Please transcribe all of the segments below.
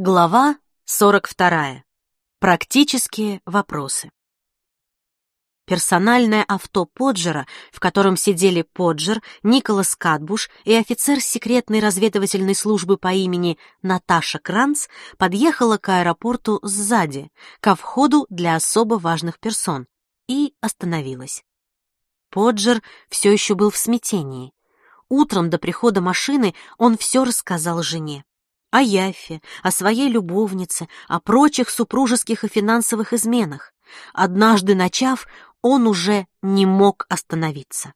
Глава 42. Практические вопросы. Персональное авто Поджера, в котором сидели Поджер, Николас Катбуш и офицер секретной разведывательной службы по имени Наташа Кранц, подъехало к аэропорту сзади, ко входу для особо важных персон, и остановилась. Поджер все еще был в смятении. Утром до прихода машины он все рассказал жене о Яффе, о своей любовнице, о прочих супружеских и финансовых изменах. Однажды начав, он уже не мог остановиться.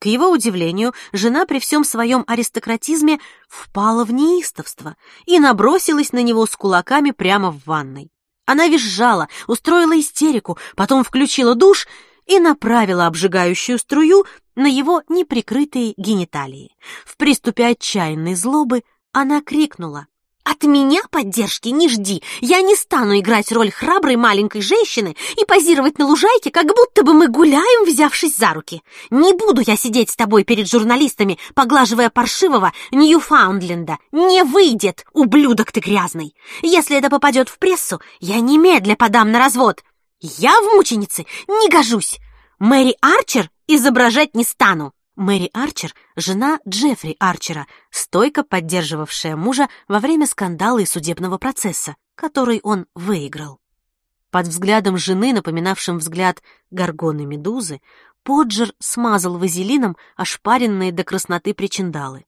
К его удивлению, жена при всем своем аристократизме впала в неистовство и набросилась на него с кулаками прямо в ванной. Она визжала, устроила истерику, потом включила душ и направила обжигающую струю на его неприкрытые гениталии. В приступе отчаянной злобы она крикнула. «От меня поддержки не жди! Я не стану играть роль храброй маленькой женщины и позировать на лужайке, как будто бы мы гуляем, взявшись за руки. Не буду я сидеть с тобой перед журналистами, поглаживая паршивого Ньюфаундленда. Не выйдет, ублюдок ты грязный! Если это попадет в прессу, я немедля подам на развод. Я в мученицы не гожусь. Мэри Арчер изображать не стану. Мэри Арчер — жена Джеффри Арчера, стойко поддерживавшая мужа во время скандала и судебного процесса, который он выиграл. Под взглядом жены, напоминавшим взгляд горгоны Медузы, Поджер смазал вазелином ошпаренные до красноты причиндалы.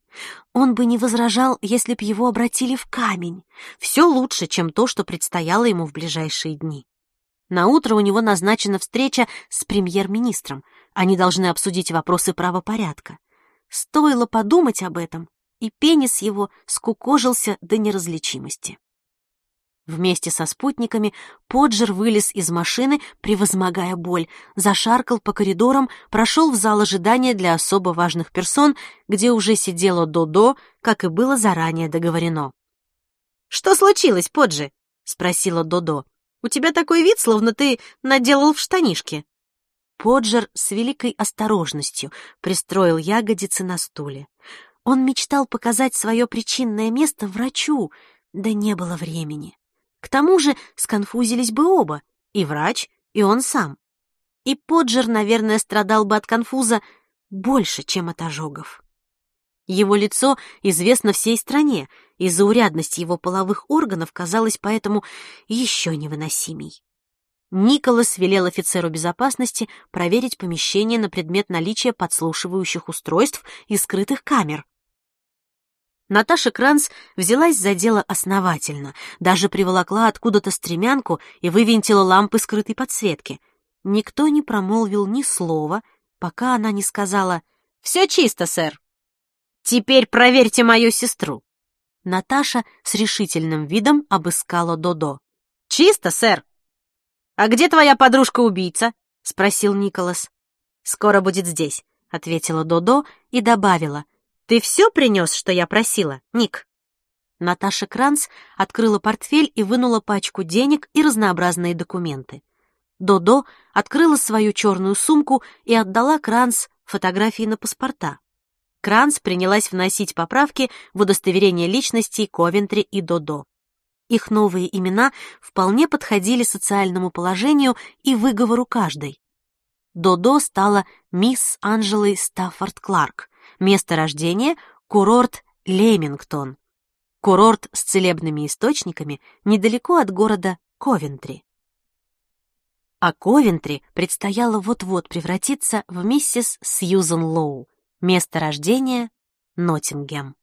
Он бы не возражал, если б его обратили в камень. Все лучше, чем то, что предстояло ему в ближайшие дни. На утро у него назначена встреча с премьер-министром. Они должны обсудить вопросы правопорядка. Стоило подумать об этом, и пенис его скукожился до неразличимости. Вместе со спутниками Поджер вылез из машины, превозмогая боль, зашаркал по коридорам, прошел в зал ожидания для особо важных персон, где уже сидела Додо, как и было заранее договорено. «Что случилось, Поджи?» — спросила Додо. У тебя такой вид, словно ты наделал в штанишки». Поджер с великой осторожностью пристроил ягодицы на стуле. Он мечтал показать свое причинное место врачу, да не было времени. К тому же сконфузились бы оба, и врач, и он сам. И Поджер, наверное, страдал бы от конфуза больше, чем от ожогов. Его лицо известно всей стране, и заурядность его половых органов казалась поэтому еще невыносимей. Николас велел офицеру безопасности проверить помещение на предмет наличия подслушивающих устройств и скрытых камер. Наташа Кранц взялась за дело основательно, даже приволокла откуда-то стремянку и вывинтила лампы скрытой подсветки. Никто не промолвил ни слова, пока она не сказала «Все чисто, сэр». Теперь проверьте мою сестру. Наташа с решительным видом обыскала Додо. Чисто, сэр. А где твоя подружка-убийца? спросил Николас. Скоро будет здесь, ответила Додо и добавила. Ты все принес, что я просила, Ник? Наташа Кранц открыла портфель и вынула пачку денег и разнообразные документы. Додо открыла свою черную сумку и отдала Кранц фотографии на паспорта. Кранс принялась вносить поправки в удостоверение личностей Ковентри и Додо. Их новые имена вполне подходили социальному положению и выговору каждой. Додо стала мисс Анжелой Стаффорд Кларк, место рождения — курорт Лемингтон, курорт с целебными источниками недалеко от города Ковентри. А Ковентри предстояло вот-вот превратиться в миссис Сьюзен Лоу, Место рождения — Ноттингем.